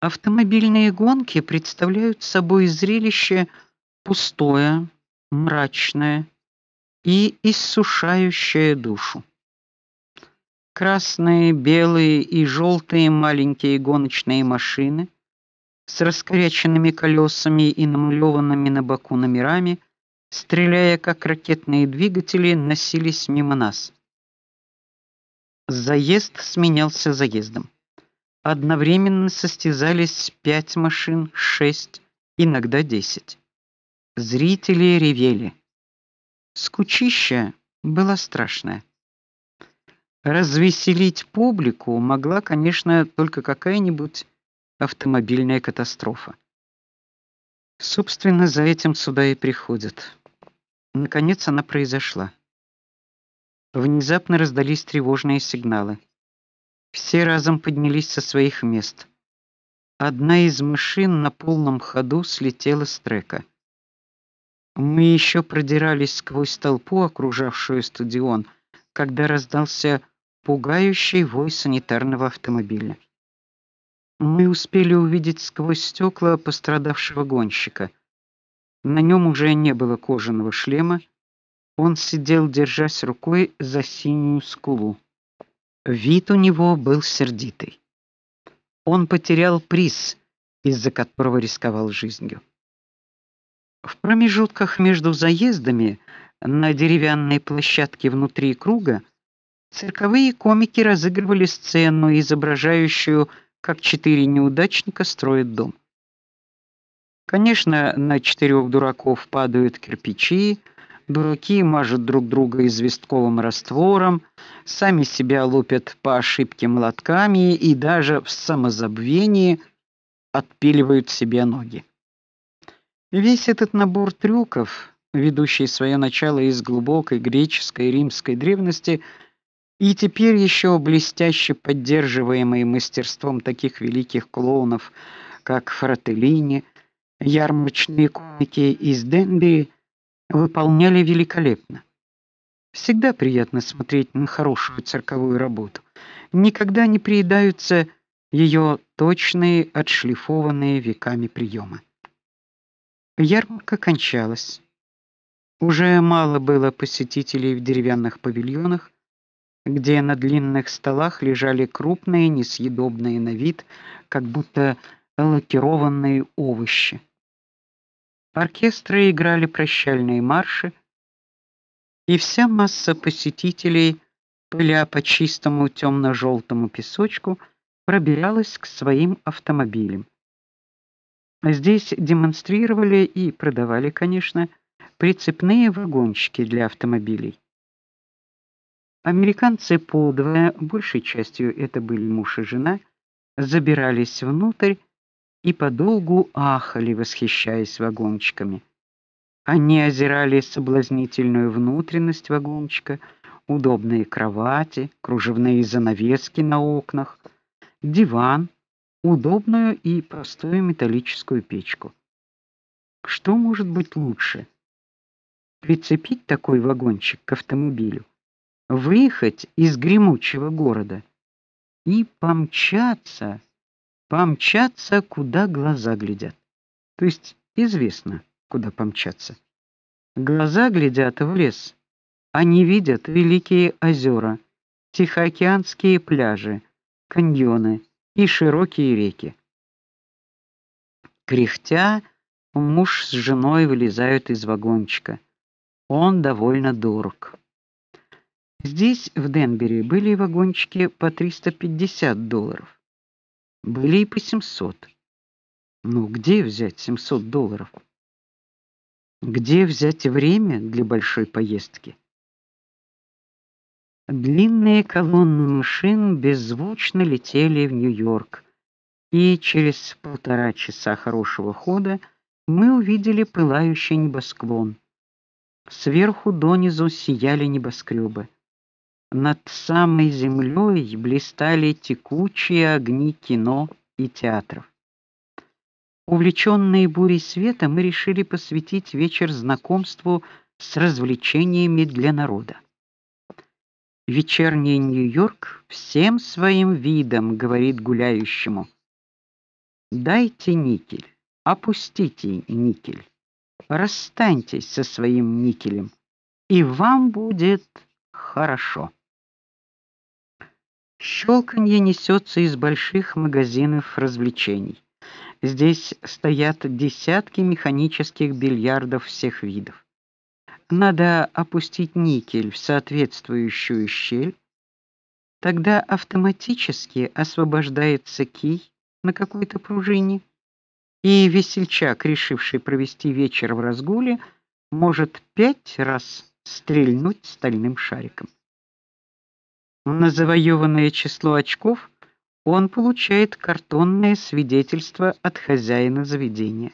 Автомобильные гонки представляют собой зрелище пустое, мрачное и иссушающее душу. Красные, белые и желтые маленькие гоночные машины с раскоряченными колесами и намалёванными на боку номерами, стреляя как ракетные двигатели, носились мимо нас. Заезд сменялся заездом. Одновременно состязались пять машин, шесть, иногда десять. Зрители ревели. Скучища было страшное. Развеселить публику могла, конечно, только какая-нибудь автомобильная катастрофа. Собственно, за этим сюда и приходят. Наконец она произошла. Внезапно раздались тревожные сигналы. Все разом поднялись со своих мест. Одна из машин на полном ходу слетела с трека. Мы еще продирались сквозь толпу, окружавшую стадион, когда раздался пугающий вой санитарного автомобиля. Мы успели увидеть сквозь стекла пострадавшего гонщика. На нем уже не было кожаного шлема. Он сидел, держась рукой за синюю скулу. Вид у него был сердитый. Он потерял приз, из-за которого рисковал жизнью. В промежутках между заездами на деревянной площадке внутри круга цирковые комики разыгрывали сцену, изображающую, как четыре неудачника строят дом. Конечно, на четырех дураков падают кирпичи, Дураки мажут друг друга известковым раствором, сами себя лупят по ошибке молотками и даже в самозабвении отпиливают себе ноги. Весь этот набор трюков, ведущий свое начало из глубокой греческой и римской древности, и теперь еще блестяще поддерживаемый мастерством таких великих клоунов, как Фрателлини, ярмарочные комики из Денби, выполняли великолепно. Всегда приятно смотреть на хорошую цирковую работу. Никогда не приедаются ее точные, отшлифованные веками приемы. Ярмарка кончалась. Уже мало было посетителей в деревянных павильонах, где на длинных столах лежали крупные, несъедобные на вид, как будто лакированные овощи. Оркестры играли прощальные марши, и вся масса посетителей, пыля по чистому темно желтому песочку, пробиралась к своим автомобилям. Здесь демонстрировали и продавали, конечно, прицепные вагончики для автомобилей. Американцы подвое, большей частью это были муж и жена, забирались внутрь и подолгу ахали, восхищаясь вагончиками. Они озирали соблазнительную внутренность вагончика, удобные кровати, кружевные занавески на окнах, диван, удобную и простую металлическую печку. Что может быть лучше? Прицепить такой вагончик к автомобилю, выехать из гремучего города и помчаться помчаться, куда глаза глядят. То есть известно, куда помчаться. Глаза глядят в лес. Они видят великие озера, тихоокеанские пляжи, каньоны и широкие реки. Кряхтя, муж с женой вылезают из вагончика. Он довольно дорог. Здесь в Денбери были вагончики по 350 долларов. Были и по 700. Ну, где взять 700 долларов? Где взять время для большой поездки? Длинные колонны машин беззвучно летели в Нью-Йорк, и через полтора часа хорошего хода мы увидели пылающий небосклон. Сверху донизу сияли небоскребы. Над самой землей блистали текучие огни кино и театров. Увлеченные бурей света, мы решили посвятить вечер знакомству с развлечениями для народа. Вечерний Нью-Йорк всем своим видом говорит гуляющему: Дайте никель, опустите никель. Расстаньтесь со своим никелем, и вам будет хорошо. Щелканье несется из больших магазинов развлечений. Здесь стоят десятки механических бильярдов всех видов. Надо опустить никель в соответствующую щель, тогда автоматически освобождается кий на какой-то пружине, и весельчак, решивший провести вечер в разгуле, может пять раз стрельнуть стальным шариком. На завоеванное число очков он получает картонное свидетельство от хозяина заведения.